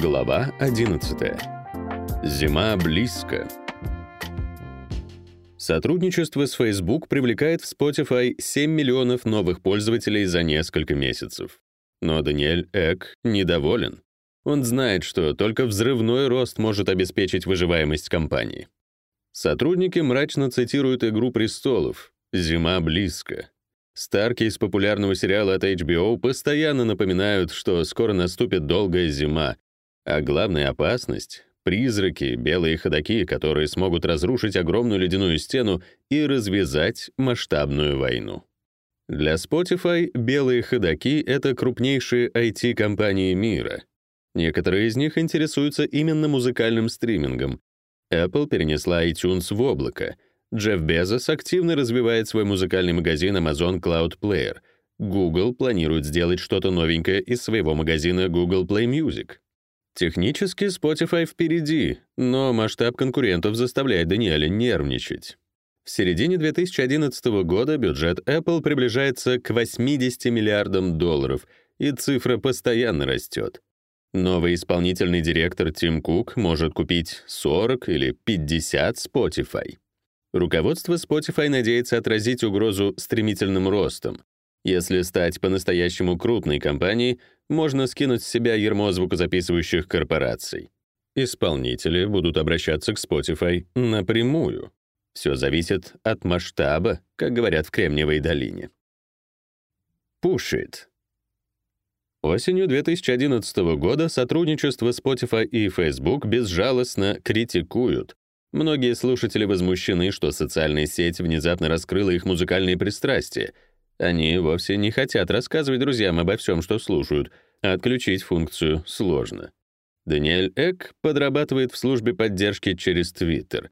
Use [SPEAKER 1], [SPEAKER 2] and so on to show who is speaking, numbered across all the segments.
[SPEAKER 1] Глава 11. Зима близко. Сотрудничество с Facebook привлекает в Spotify 7 миллионов новых пользователей за несколько месяцев. Но Даниэль Эк недоволен. Он знает, что только взрывной рост может обеспечить выживаемость компании. Сотрудники мрачно цитируют «Игру престолов» «Зима близко». Старки из популярного сериала от HBO постоянно напоминают, что скоро наступит долгая зима, а главная опасность — призраки, белые ходаки, которые смогут разрушить огромную ледяную стену и развязать масштабную войну. Для Spotify белые ходаки — это крупнейшие IT-компании мира. Некоторые из них интересуются именно музыкальным стримингом. Apple перенесла iTunes в облако — Джефф Безос активно развивает свой музыкальный магазин Amazon Cloud Player. Google планирует сделать что-то новенькое из своего магазина Google Play Music. Технически Spotify впереди, но масштаб конкурентов заставляет Даниэля нервничать. В середине 2011 года бюджет Apple приближается к 80 миллиардам долларов, и цифра постоянно растет. Новый исполнительный директор Тим Кук может купить 40 или 50 Spotify. Руководство Spotify надеется отразить угрозу стремительным ростом. Если стать по-настоящему крупной компанией, можно скинуть с себя ермо звукозаписывающих корпораций. Исполнители будут обращаться к Spotify напрямую. Все зависит от масштаба, как говорят в Кремниевой долине. It. Осенью 2011 года сотрудничество Spotify и Facebook безжалостно критикуют, Многие слушатели возмущены, что социальная сеть внезапно раскрыла их музыкальные пристрастия. Они вовсе не хотят рассказывать друзьям обо всем, что слушают, а отключить функцию сложно. Даниэль Эк подрабатывает в службе поддержки через Twitter.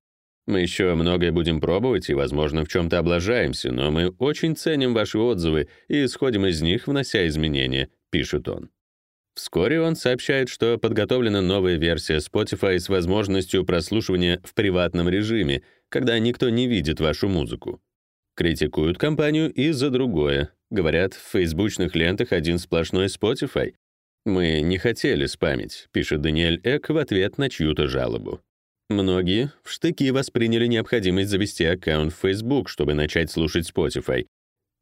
[SPEAKER 1] Мы еще многое будем пробовать и, возможно, в чем-то облажаемся, но мы очень ценим ваши отзывы и исходим из них, внося изменения, пишет он. Вскоре он сообщает, что подготовлена новая версия Spotify с возможностью прослушивания в приватном режиме, когда никто не видит вашу музыку. Критикуют компанию и за другое. Говорят, в фейсбучных лентах один сплошной Spotify. «Мы не хотели спамить», — пишет Даниэль Эк в ответ на чью-то жалобу. Многие в штыки восприняли необходимость завести аккаунт в Facebook, чтобы начать слушать Spotify.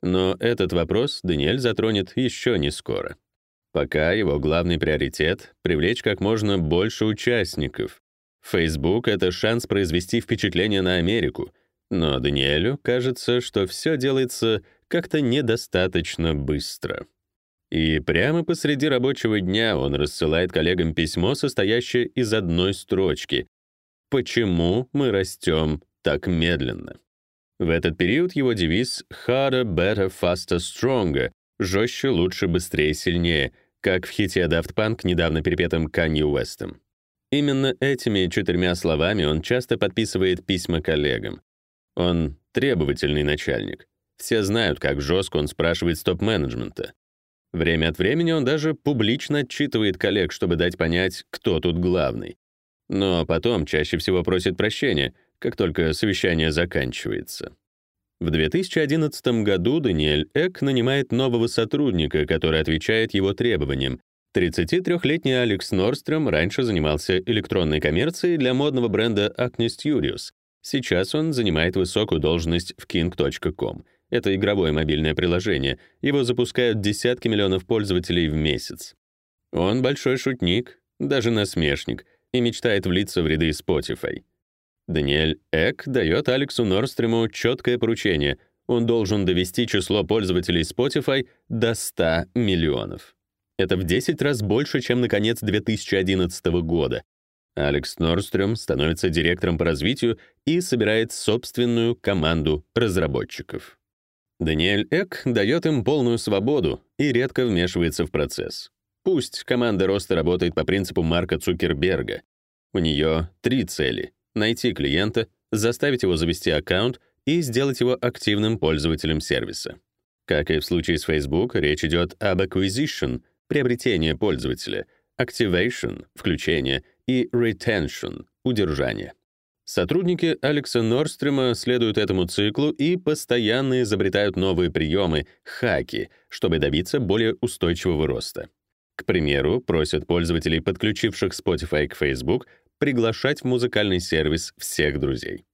[SPEAKER 1] Но этот вопрос Даниэль затронет еще не скоро. Пока его главный приоритет — привлечь как можно больше участников. Facebook — это шанс произвести впечатление на Америку, но Даниэлю кажется, что все делается как-то недостаточно быстро. И прямо посреди рабочего дня он рассылает коллегам письмо, состоящее из одной строчки. «Почему мы растем так медленно?» В этот период его девиз «Harder, better, faster, stronger» жестче, лучше, быстрее, сильнее, как в хите Daft Punk, недавно перепетом Канье Уэстом. Именно этими четырьмя словами он часто подписывает письма коллегам. Он требовательный начальник. Все знают, как жестко он спрашивает стоп-менеджмента. Время от времени он даже публично отчитывает коллег, чтобы дать понять, кто тут главный. Но потом чаще всего просит прощения, как только совещание заканчивается. В 2011 году Даниэль Эк нанимает нового сотрудника, который отвечает его требованиям. 33-летний Алекс Норстром раньше занимался электронной коммерцией для модного бренда Acne Studios. Сейчас он занимает высокую должность в king.com. Это игровое мобильное приложение. Его запускают десятки миллионов пользователей в месяц. Он большой шутник, даже насмешник, и мечтает влиться в ряды Spotify. Даниэль Эк дает Алексу Норстрему четкое поручение. Он должен довести число пользователей Spotify до 100 миллионов. Это в 10 раз больше, чем на конец 2011 года. Алекс Норстрем становится директором по развитию и собирает собственную команду разработчиков. Даниэль Эк дает им полную свободу и редко вмешивается в процесс. Пусть команда роста работает по принципу Марка Цукерберга. У нее три цели — найти клиента, заставить его завести аккаунт и сделать его активным пользователем сервиса. Как и в случае с Facebook, речь идет об acquisition — приобретение пользователя, activation — включение и retention — удержание. Сотрудники Алекса Норстрема следуют этому циклу и постоянно изобретают новые приемы, хаки, чтобы добиться более устойчивого роста. К примеру, просят пользователей, подключивших Spotify к Facebook, приглашать в музыкальный сервис всех друзей.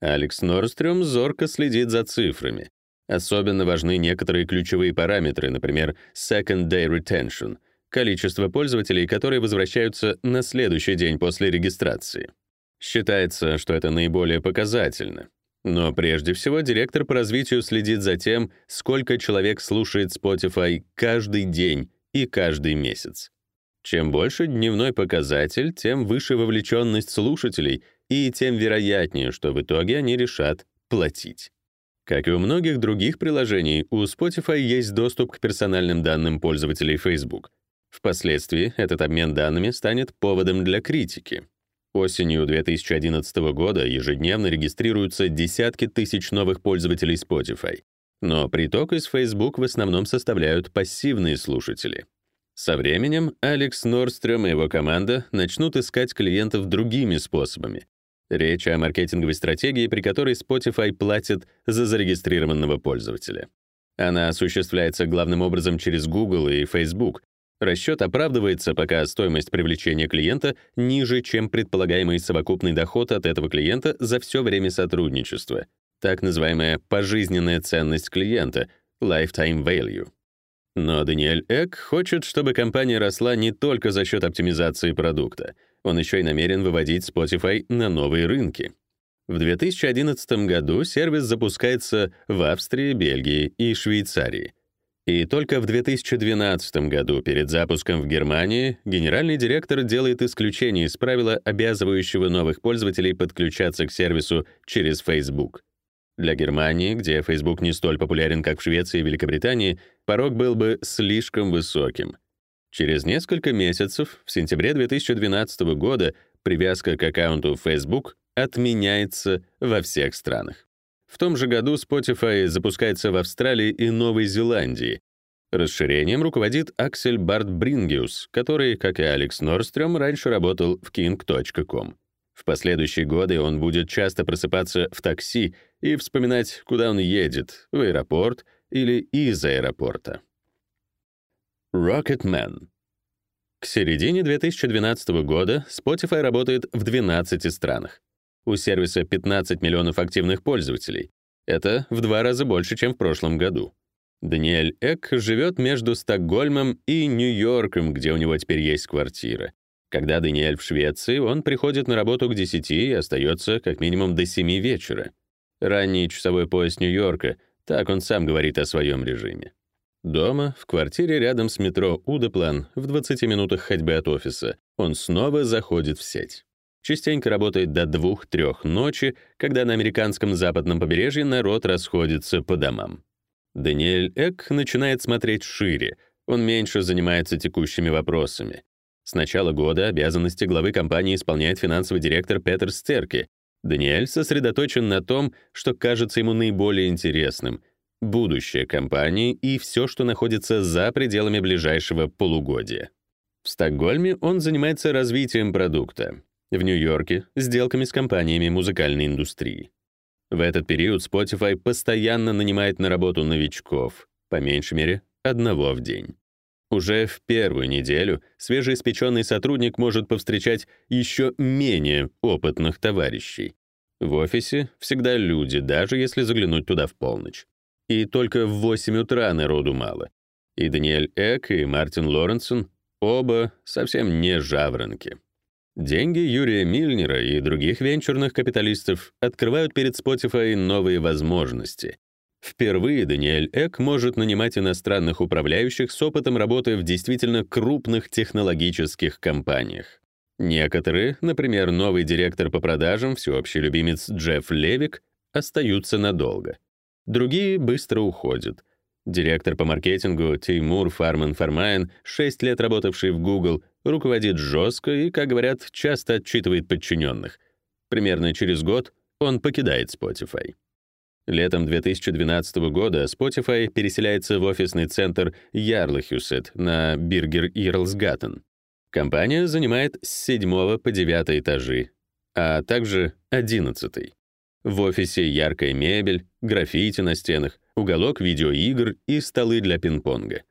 [SPEAKER 1] Алекс Норстрём зорко следит за цифрами. Особенно важны некоторые ключевые параметры, например, second day retention — количество пользователей, которые возвращаются на следующий день после регистрации. Считается, что это наиболее показательно. Но прежде всего директор по развитию следит за тем, сколько человек слушает Spotify каждый день и каждый месяц. Чем больше дневной показатель, тем выше вовлеченность слушателей и тем вероятнее, что в итоге они решат платить. Как и у многих других приложений, у Spotify есть доступ к персональным данным пользователей Facebook. Впоследствии этот обмен данными станет поводом для критики. Осенью 2011 года ежедневно регистрируются десятки тысяч новых пользователей Spotify. Но приток из Facebook в основном составляют пассивные слушатели. Со временем Алекс Норстрём и его команда начнут искать клиентов другими способами. Речь о маркетинговой стратегии, при которой Spotify платит за зарегистрированного пользователя. Она осуществляется главным образом через Google и Facebook, Расчет оправдывается, пока стоимость привлечения клиента ниже, чем предполагаемый совокупный доход от этого клиента за все время сотрудничества, так называемая пожизненная ценность клиента, lifetime value. Но Даниэль Эк хочет, чтобы компания росла не только за счет оптимизации продукта. Он еще и намерен выводить Spotify на новые рынки. В 2011 году сервис запускается в Австрии, Бельгии и Швейцарии — и только в 2012 году, перед запуском в Германии, генеральный директор делает исключение из правила, обязывающего новых пользователей подключаться к сервису через Facebook. Для Германии, где Facebook не столь популярен, как в Швеции и Великобритании, порог был бы слишком высоким. Через несколько месяцев, в сентябре 2012 года, привязка к аккаунту Facebook отменяется во всех странах. В том же году Spotify запускается в Австралии и Новой Зеландии. Расширением руководит Аксель Барт Брингиус, который, как и Алекс Норстрём, раньше работал в king.com. В последующие годы он будет часто просыпаться в такси и вспоминать, куда он едет, в аэропорт или из аэропорта. Rocketman. К середине 2012 года Spotify работает в 12 странах. У сервиса 15 миллионов активных пользователей. Это в два раза больше, чем в прошлом году. Даниэль Эк живет между Стокгольмом и Нью-Йорком, где у него теперь есть квартира. Когда Даниэль в Швеции, он приходит на работу к 10 и остается как минимум до 7 вечера. Ранний часовой пояс Нью-Йорка, так он сам говорит о своем режиме. Дома, в квартире рядом с метро Удеплан, в 20 минутах ходьбы от офиса, он снова заходит в сеть частенько работает до 2-3 ночи, когда на американском западном побережье народ расходится по домам. Даниэль Эк начинает смотреть шире, он меньше занимается текущими вопросами. С начала года обязанности главы компании исполняет финансовый директор Петер Стерки. Даниэль сосредоточен на том, что кажется ему наиболее интересным — будущее компании и все, что находится за пределами ближайшего полугодия. В Стокгольме он занимается развитием продукта в Нью-Йорке — сделками с компаниями музыкальной индустрии. В этот период Spotify постоянно нанимает на работу новичков, по меньшей мере, одного в день. Уже в первую неделю свежеиспеченный сотрудник может повстречать еще менее опытных товарищей. В офисе всегда люди, даже если заглянуть туда в полночь. И только в 8 утра народу мало. И Даниэль Эк, и Мартин Лоренсон оба совсем не жаворонки. Деньги Юрия Мильнера и других венчурных капиталистов открывают перед Spotify новые возможности. Впервые Даниэль Эк может нанимать иностранных управляющих с опытом работы в действительно крупных технологических компаниях. Некоторые, например, новый директор по продажам, всеобщий любимец Джефф Левик, остаются надолго. Другие быстро уходят. Директор по маркетингу Теймур Фарман Фармайн, 6 лет работавший в Google, руководит жестко и, как говорят, часто отчитывает подчиненных. Примерно через год он покидает Spotify. Летом 2012 года Spotify переселяется в офисный центр Ярлахюсет на Биргер Ярлсгатан. Компания занимает с 7 по 9 этажи, а также 11. В офисе яркая мебель, граффити на стенах, уголок видеоигр и столы для пинг-понга.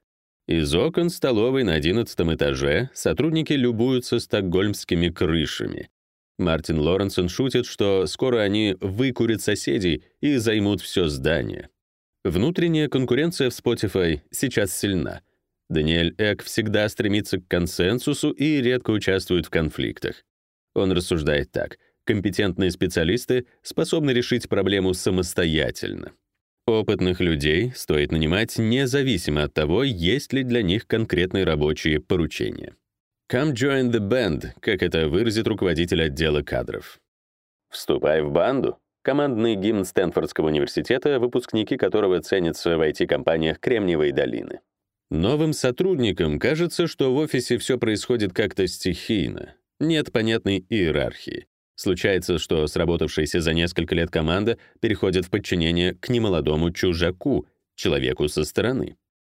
[SPEAKER 1] Из окон столовой на одиннадцатом этаже сотрудники любуются стокгольмскими крышами. Мартин Лоренсон шутит, что скоро они выкурят соседей и займут все здание. Внутренняя конкуренция в Spotify сейчас сильна. Даниэль Эк всегда стремится к консенсусу и редко участвует в конфликтах. Он рассуждает так: компетентные специалисты способны решить проблему самостоятельно. Опытных людей стоит нанимать независимо от того, есть ли для них конкретные рабочие поручения. Come join the band, как это выразит руководитель отдела кадров. Вступай в банду. Командный гимн Стэнфордского университета, выпускники которого ценятся в IT-компаниях Кремниевой долины. Новым сотрудникам кажется, что в офисе все происходит как-то стихийно. Нет понятной иерархии. Случается, что сработавшаяся за несколько лет команда переходит в подчинение к немолодому чужаку, человеку со стороны.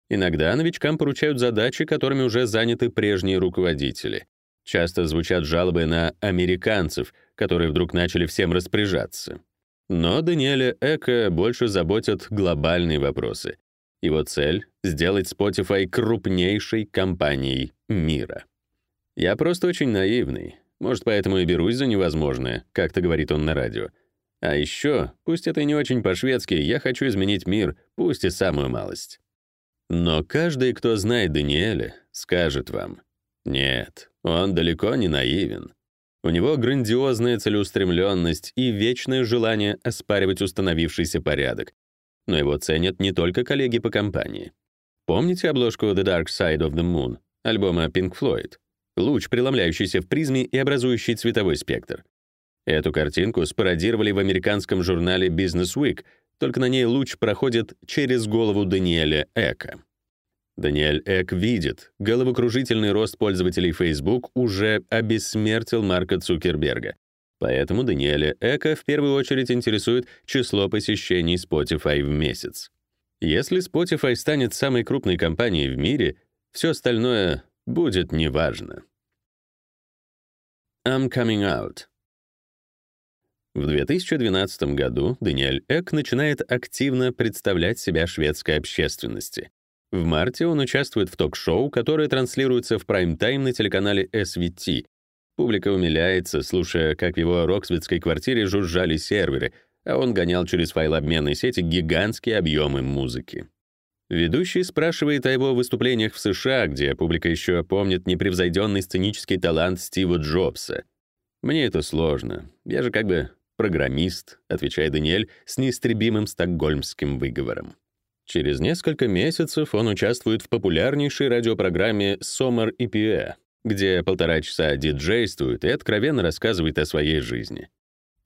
[SPEAKER 1] Иногда новичкам поручают задачи, которыми уже заняты прежние руководители. Часто звучат жалобы на американцев, которые вдруг начали всем распоряжаться. Но Даниэля Эка больше заботят глобальные вопросы. Его цель — сделать Spotify крупнейшей компанией мира. Я просто очень наивный. Может, поэтому и берусь за невозможное, как-то говорит он на радио. А еще, пусть это и не очень по-шведски, я хочу изменить мир, пусть и самую малость. Но каждый, кто знает Даниэля, скажет вам: нет, он далеко не наивен. У него грандиозная целеустремленность и вечное желание оспаривать установившийся порядок. Но его ценят не только коллеги по компании. Помните обложку The Dark Side of the Moon альбома Pink Floyd? Луч, преломляющийся в призме и образующий цветовой спектр. Эту картинку спародировали в американском журнале Business Week, только на ней луч проходит через голову Даниэля Эка. Даниэль Эк видит, головокружительный рост пользователей Facebook уже обессмертил Марка Цукерберга. Поэтому Даниэля Эка в первую очередь интересует число посещений Spotify в месяц. Если Spotify станет самой крупной компанией в мире, все остальное будет неважно. I'm coming out. В 2012 году Даниэль Эк начинает активно представлять себя шведской общественности. В марте он участвует в ток-шоу, которое транслируется в прайм-тайм на телеканале SVT. Публика умиляется, слушая, как в его роксвитской квартире жужжали серверы, а он гонял через файлообменные сети гигантские объемы музыки. Ведущий спрашивает о его выступлениях в США, где публика еще помнит непревзойденный сценический талант Стива Джобса. «Мне это сложно. Я же как бы программист», — отвечает Даниэль с неистребимым стокгольмским выговором. Через несколько месяцев он участвует в популярнейшей радиопрограмме «Summer EPA», где полтора часа диджействует и откровенно рассказывает о своей жизни.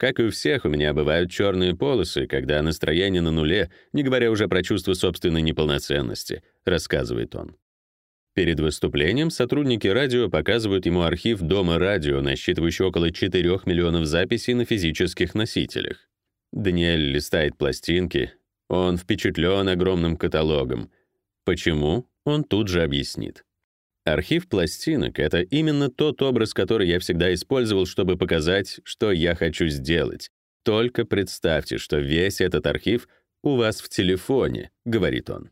[SPEAKER 1] Как и у всех, у меня бывают черные полосы, когда настроение на нуле, не говоря уже про чувство собственной неполноценности, рассказывает он. Перед выступлением сотрудники радио показывают ему архив дома радио, насчитывающий около 4 миллионов записей на физических носителях. Даниэль листает пластинки, он впечатлен огромным каталогом. Почему? Он тут же объяснит. Архив пластинок — это именно тот образ, который я всегда использовал, чтобы показать, что я хочу сделать. Только представьте, что весь этот архив у вас в телефоне, говорит он.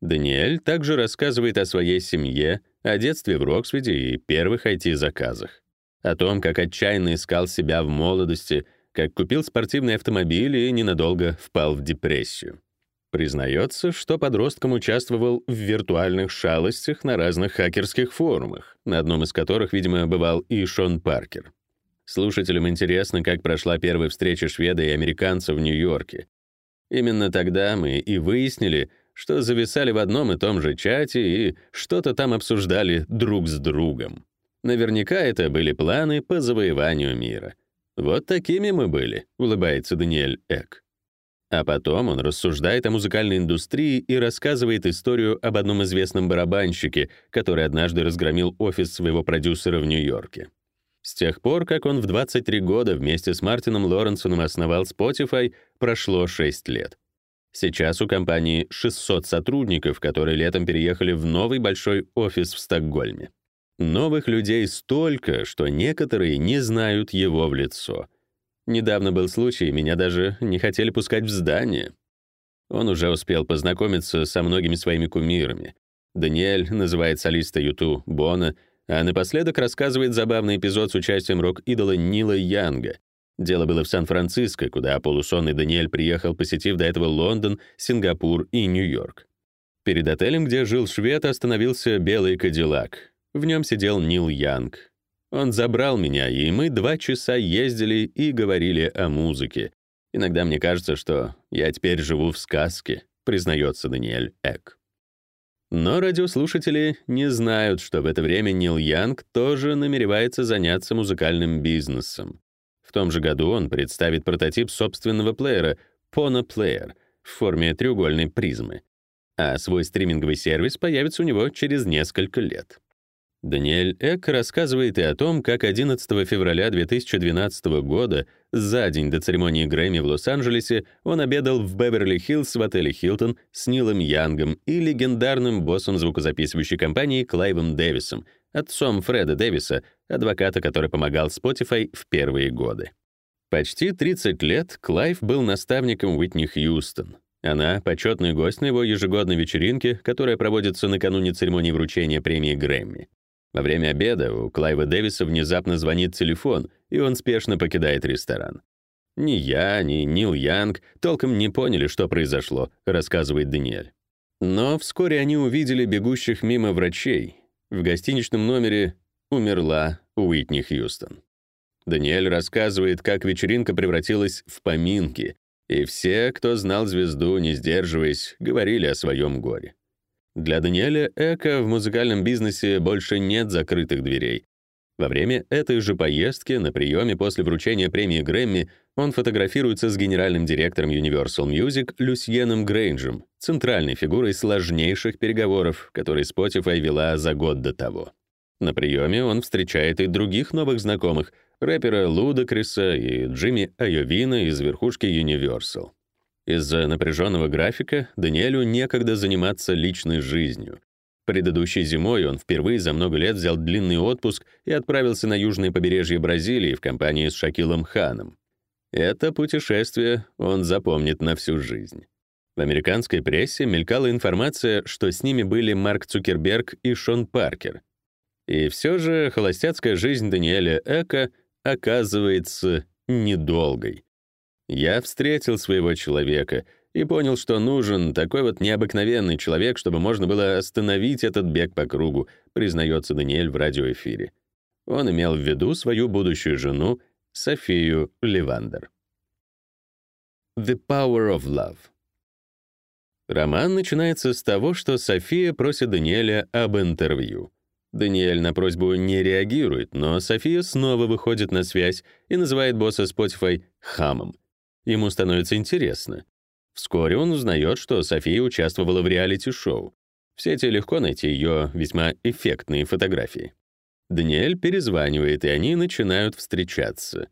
[SPEAKER 1] Даниэль также рассказывает о своей семье, о детстве в Роксвиде и первых IT-заказах, о том, как отчаянно искал себя в молодости, как купил спортивный автомобиль и ненадолго впал в депрессию. Признается, что подростком участвовал в виртуальных шалостях на разных хакерских форумах, на одном из которых, видимо, бывал и Шон Паркер. Слушателям интересно, как прошла первая встреча шведа и американца в Нью-Йорке. Именно тогда мы и выяснили, что зависали в одном и том же чате и что-то там обсуждали друг с другом. Наверняка это были планы по завоеванию мира. Вот такими мы были, улыбается Даниэль Эк. А потом он рассуждает о музыкальной индустрии и рассказывает историю об одном известном барабанщике, который однажды разгромил офис своего продюсера в Нью-Йорке. С тех пор, как он в 23 года вместе с Мартином Лоренсоном основал Spotify, прошло 6 лет. Сейчас у компании 600 сотрудников, которые летом переехали в новый большой офис в Стокгольме. Новых людей столько, что некоторые не знают его в лицо — Недавно был случай, меня даже не хотели пускать в здание. Он уже успел познакомиться со многими своими кумирами. Даниэль называет солиста Юту Бона, а напоследок рассказывает забавный эпизод с участием рок-идола Нила Янга. Дело было в Сан-Франциско, куда полусонный Даниэль приехал, посетив до этого Лондон, Сингапур и Нью-Йорк. Перед отелем, где жил швед, остановился белый кадиллак. В нем сидел Нил Янг. Он забрал меня, и мы два часа ездили и говорили о музыке. Иногда мне кажется, что я теперь живу в сказке, признается Даниэль Эк. Но радиослушатели не знают, что в это время Нил Янг тоже намеревается заняться музыкальным бизнесом. В том же году он представит прототип собственного плеера Pona Player в форме треугольной призмы, а свой стриминговый сервис появится у него через несколько лет. Даниэль Эк рассказывает и о том, как 11 февраля 2012 года, за день до церемонии Грэмми в Лос-Анджелесе, он обедал в Беверли-Хиллз в отеле «Хилтон» с Нилом Янгом и легендарным боссом звукозаписывающей компании Клайвом Дэвисом, отцом Фреда Дэвиса, адвоката, который помогал Spotify в первые годы. Почти 30 лет Клайв был наставником Уитни Хьюстон. Она — почетный гость на его ежегодной вечеринке, которая проводится накануне церемонии вручения премии Грэмми. Во время обеда у Клайва Дэвиса внезапно звонит телефон, и он спешно покидает ресторан. «Ни я, ни Нил Янг толком не поняли, что произошло», — рассказывает Даниэль. Но вскоре они увидели бегущих мимо врачей. В гостиничном номере умерла Уитни Хьюстон. Даниэль рассказывает, как вечеринка превратилась в поминки, и все, кто знал звезду, не сдерживаясь, говорили о своем горе. Для Даниэля Эка в музыкальном бизнесе больше нет закрытых дверей. Во время этой же поездки на приеме после вручения премии Грэмми он фотографируется с генеральным директором Universal Music Люсьеном Грейнджем, центральной фигурой сложнейших переговоров, которые Spotify вела за год до того. На приеме он встречает и других новых знакомых — рэпера Луда Криса и Джимми Айовина из верхушки Universal. Из-за напряженного графика Даниэлю некогда заниматься личной жизнью. Предыдущей зимой он впервые за много лет взял длинный отпуск и отправился на южное побережье Бразилии в компании с Шакилом Ханом. Это путешествие он запомнит на всю жизнь. В американской прессе мелькала информация, что с ними были Марк Цукерберг и Шон Паркер. И все же холостяцкая жизнь Даниэля Эка оказывается недолгой. Я встретил своего человека и понял, что нужен такой вот необыкновенный человек, чтобы можно было остановить этот бег по кругу, признается Даниэль в радиоэфире. Он имел в виду свою будущую жену Софию Левандер. The Power of Love. Роман начинается с того, что София просит Даниэля об интервью. Даниэль на просьбу не реагирует, но София снова выходит на связь и называет босса Spotify хамом. Ему становится интересно. Вскоре он узнает, что София участвовала в реалити-шоу. В сети легко найти ее весьма эффектные фотографии. Даниэль перезванивает, и они начинают встречаться.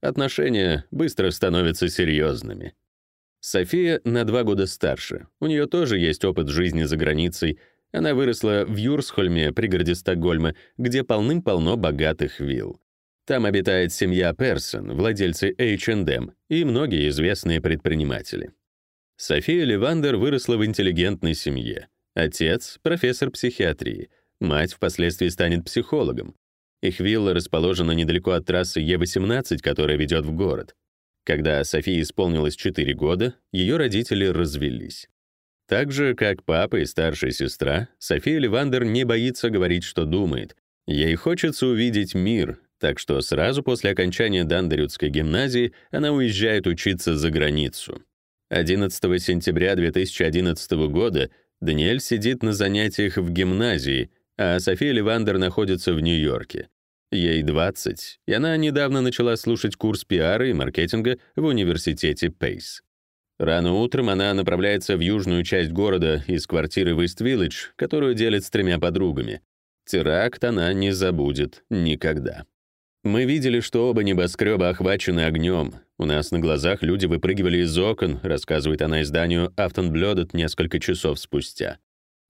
[SPEAKER 1] Отношения быстро становятся серьезными. София на два года старше. У нее тоже есть опыт жизни за границей. Она выросла в Юрсхольме, пригороде Стокгольма, где полным-полно богатых вилл. Там обитает семья Персон, владельцы H&M и многие известные предприниматели. София Левандер выросла в интеллигентной семье. Отец — профессор психиатрии, мать впоследствии станет психологом. Их вилла расположена недалеко от трассы Е18, которая ведет в город. Когда Софии исполнилось 4 года, ее родители развелись. Так же, как папа и старшая сестра, София Левандер не боится говорить, что думает. Ей хочется увидеть мир, так что сразу после окончания Дандарютской гимназии она уезжает учиться за границу. 11 сентября 2011 года Даниэль сидит на занятиях в гимназии, а София Левандер находится в Нью-Йорке. Ей 20, и она недавно начала слушать курс пиара и маркетинга в университете Пейс. Рано утром она направляется в южную часть города из квартиры в Ист-Виллидж, которую делит с тремя подругами. Теракт она не забудет никогда. Мы видели, что оба небоскреба охвачены огнем. У нас на глазах люди выпрыгивали из окон, рассказывает она изданию Aftonbladet несколько часов спустя.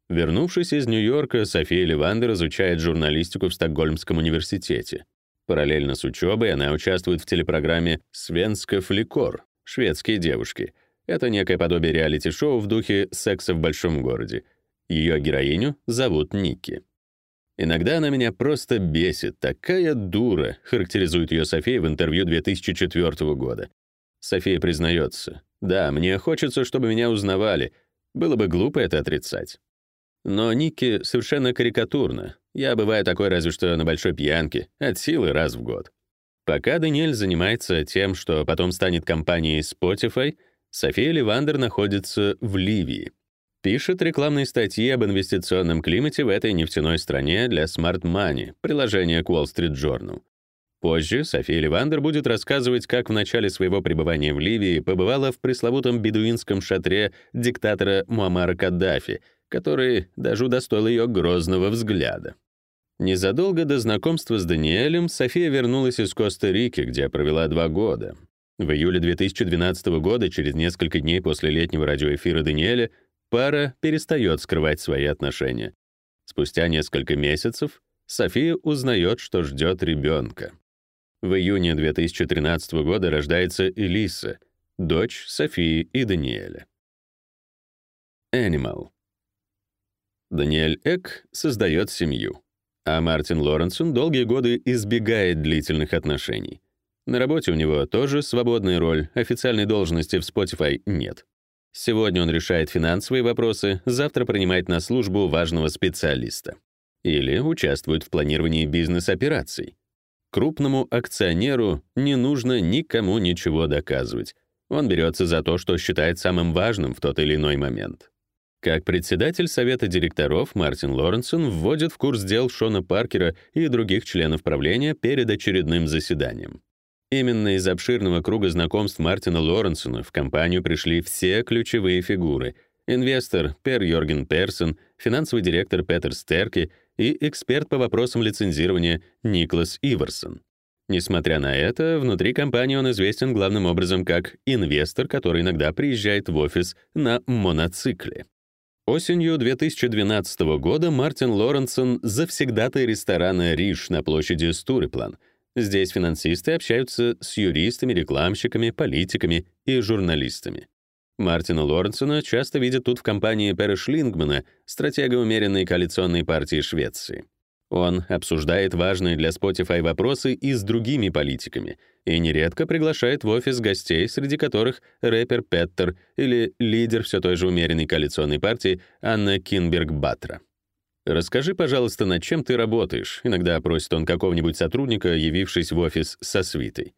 [SPEAKER 1] Вернувшись из Нью-Йорка, София Левандер изучает журналистику в Стокгольмском университете. Параллельно с учебой она участвует в телепрограмме «Свенска фликор» — «Шведские девушки». Это некое подобие реалити-шоу в духе «Секса в большом городе». Ее героиню зовут Ники. Иногда она меня просто бесит. Такая дура, характеризует ее София в интервью 2004 года. София признается: "Да, мне хочется, чтобы меня узнавали. Было бы глупо это отрицать". Но Ники совершенно карикатурна. Я бываю такой разве что на большой пьянке, от силы раз в год. Пока Даниэль занимается тем, что потом станет компанией Spotify, София Ливандер находится в Ливии. Пишет рекламные статьи об инвестиционном климате в этой нефтяной стране для Smart Money, приложения к Wall Street Journal. Позже София Ливандер будет рассказывать, как в начале своего пребывания в Ливии побывала в пресловутом бедуинском шатре диктатора Муаммара Каддафи, который даже удостоил ее грозного взгляда. Незадолго до знакомства с Даниэлем София вернулась из Коста-Рики, где провела два года. В июле 2012 года, через несколько дней после летнего радиоэфира Даниэля, пара перестает скрывать свои отношения. Спустя несколько месяцев София узнает, что ждет ребенка. В июне 2013 года рождается Элиса, дочь Софии и Даниэля. Animal. Даниэль Эк создает семью, а Мартин Лоренсон долгие годы избегает длительных отношений. На работе у него тоже свободная роль, официальной должности в Spotify нет. Сегодня он решает финансовые вопросы, завтра принимает на службу важного специалиста. Или участвует в планировании бизнес-операций. Крупному акционеру не нужно никому ничего доказывать. Он берется за то, что считает самым важным в тот или иной момент. Как председатель совета директоров Мартин Лоренсон вводит в курс дел Шона Паркера и других членов правления перед очередным заседанием. Именно из обширного круга знакомств Мартина Лоренсона в компанию пришли все ключевые фигуры: инвестор Пер Йорген Персон, финансовый директор Петер Стерки и эксперт по вопросам лицензирования Никлас Иверсон. Несмотря на это, внутри компании он известен главным образом как инвестор, который иногда приезжает в офис на моноцикле. Осенью 2012 года Мартин Лоренсон завсегдатый ресторана «Риш» на площади Стуриплан — Здесь финансисты общаются с юристами, рекламщиками, политиками и журналистами. Мартина Лоренсона часто видят тут в компании Пера Шлингмана, стратега умеренной коалиционной партии Швеции. Он обсуждает важные для Spotify вопросы и с другими политиками и нередко приглашает в офис гостей, среди которых рэпер Петтер или лидер все той же умеренной коалиционной партии Анна Кинберг-Батра. «Расскажи, пожалуйста, над чем ты работаешь?» Иногда просит он какого-нибудь сотрудника, явившись в офис со свитой.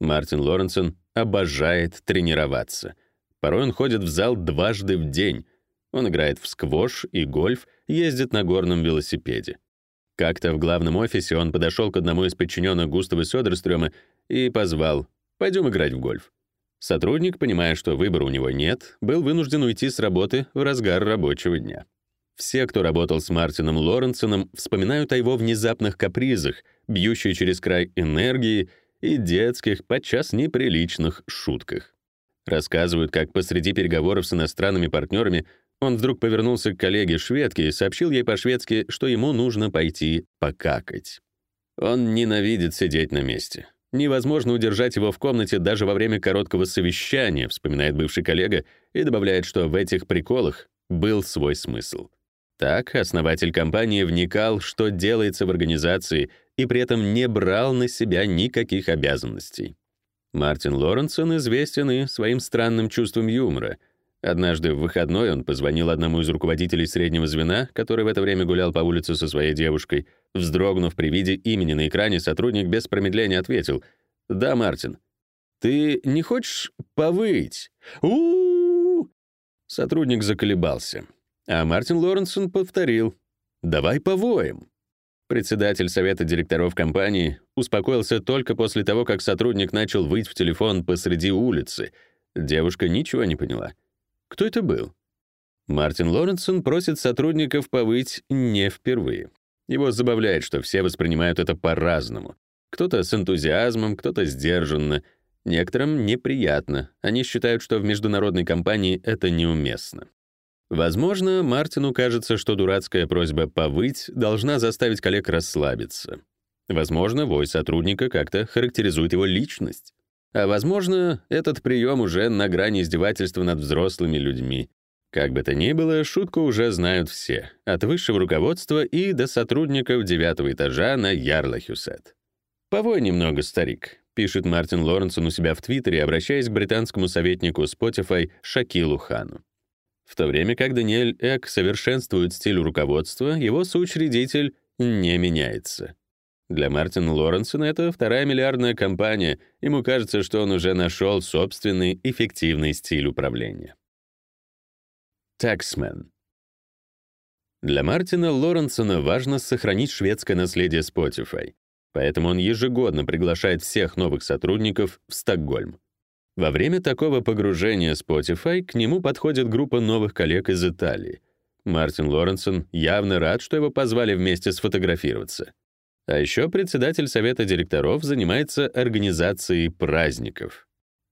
[SPEAKER 1] Мартин Лоренсон обожает тренироваться. Порой он ходит в зал дважды в день. Он играет в сквош и гольф, ездит на горном велосипеде. Как-то в главном офисе он подошел к одному из подчиненных Густава Сёдерстрёма и позвал «Пойдем играть в гольф». Сотрудник, понимая, что выбора у него нет, был вынужден уйти с работы в разгар рабочего дня. Все, кто работал с Мартином Лоренсоном, вспоминают о его внезапных капризах, бьющей через край энергии и детских, подчас неприличных шутках. Рассказывают, как посреди переговоров с иностранными партнерами он вдруг повернулся к коллеге шведке и сообщил ей по-шведски, что ему нужно пойти покакать. Он ненавидит сидеть на месте. Невозможно удержать его в комнате даже во время короткого совещания, вспоминает бывший коллега и добавляет, что в этих приколах был свой смысл. Так основатель компании вникал, что делается в организации, и при этом не брал на себя никаких обязанностей. Мартин Лоренсон известен и своим странным чувством юмора. Однажды в выходной он позвонил одному из руководителей среднего звена, который в это время гулял по улице со своей девушкой. Вздрогнув при виде имени на экране, сотрудник без промедления ответил: "Да, Мартин. Ты не хочешь повыть?" У, -у, -у, Сотрудник заколебался. А Мартин Лоренсон повторил «Давай повоем». Председатель совета директоров компании успокоился только после того, как сотрудник начал выть в телефон посреди улицы. Девушка ничего не поняла. Кто это был? Мартин Лоренсон просит сотрудников повыть не впервые. Его забавляет, что все воспринимают это по-разному. Кто-то с энтузиазмом, кто-то сдержанно. Некоторым неприятно. Они считают, что в международной компании это неуместно. Возможно, Мартину кажется, что дурацкая просьба повыть должна заставить коллег расслабиться. Возможно, вой сотрудника как-то характеризует его личность. А возможно, этот прием уже на грани издевательства над взрослыми людьми. Как бы то ни было, шутку уже знают все, от высшего руководства и до сотрудников девятого этажа на Ярлахюсет. «Повой немного, старик», — пишет Мартин Лоренсон у себя в Твиттере, обращаясь к британскому советнику Spotify Шакилу Хану. В то время как Даниэль Эк совершенствует стиль руководства, его соучредитель не меняется. Для Мартина Лоренсона это вторая миллиардная компания, ему кажется, что он уже нашел собственный эффективный стиль управления. Taxman. Для Мартина Лоренсона важно сохранить шведское наследие Spotify, поэтому он ежегодно приглашает всех новых сотрудников в Стокгольм. Во время такого погружения Spotify к нему подходит группа новых коллег из Италии. Мартин Лоренсон явно рад, что его позвали вместе сфотографироваться. А еще председатель совета директоров занимается организацией праздников.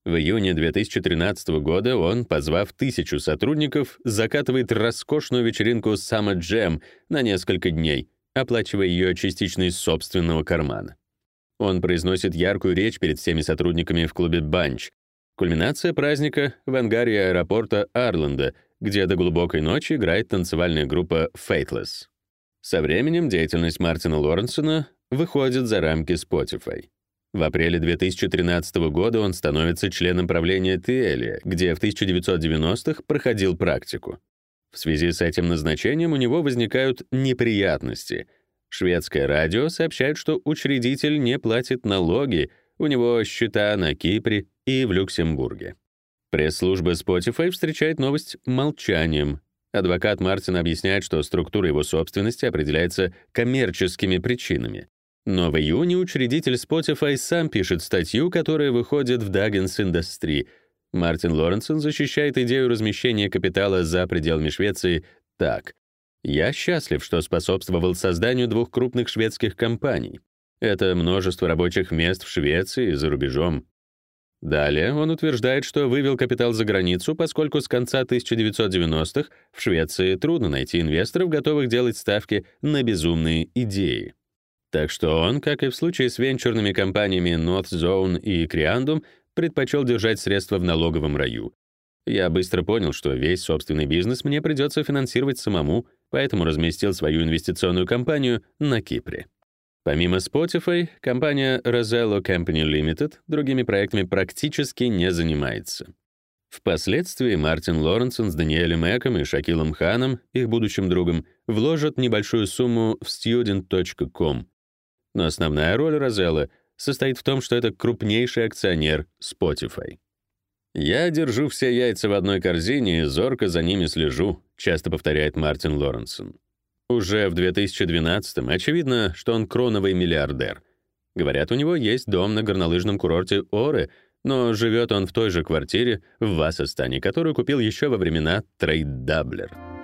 [SPEAKER 1] В июне 2013 года он, позвав тысячу сотрудников, закатывает роскошную вечеринку Summer Jam на несколько дней, оплачивая ее частично из собственного кармана. Он произносит яркую речь перед всеми сотрудниками в клубе «Банч». Кульминация праздника в ангаре аэропорта Арленда, где до глубокой ночи играет танцевальная группа Faithless. Со временем деятельность Мартина Лоренсона выходит за рамки Spotify. В апреле 2013 года он становится членом правления Тиэли, где в 1990-х проходил практику. В связи с этим назначением у него возникают неприятности. Шведское радио сообщает, что учредитель не платит налоги, у него счета на Кипре и в Люксембурге. Пресс-служба Spotify встречает новость молчанием. Адвокат Мартин объясняет, что структура его собственности определяется коммерческими причинами. Но в июне учредитель Spotify сам пишет статью, которая выходит в Dagens Industry. Мартин Лоренсон защищает идею размещения капитала за пределами Швеции так. «Я счастлив, что способствовал созданию двух крупных шведских компаний. Это множество рабочих мест в Швеции и за рубежом. Далее он утверждает, что вывел капитал за границу, поскольку с конца 1990-х в Швеции трудно найти инвесторов, готовых делать ставки на безумные идеи. Так что он, как и в случае с венчурными компаниями North Zone и Creandum, предпочел держать средства в налоговом раю. Я быстро понял, что весь собственный бизнес мне придется финансировать самому, поэтому разместил свою инвестиционную компанию на Кипре. Помимо Spotify, компания Rosello Company Limited другими проектами практически не занимается. Впоследствии Мартин Лоренсон с Даниэлем Эком и Шакилом Ханом, их будущим другом, вложат небольшую сумму в student.com, но основная роль Розелла состоит в том, что это крупнейший акционер Spotify. «Я держу все яйца в одной корзине и зорко за ними слежу», часто повторяет Мартин Лоренсон. Уже в 2012-м очевидно, что он кроновый миллиардер. Говорят, у него есть дом на горнолыжном курорте Оре, но живет он в той же квартире в Васастане, которую купил еще во времена Tradedoubler.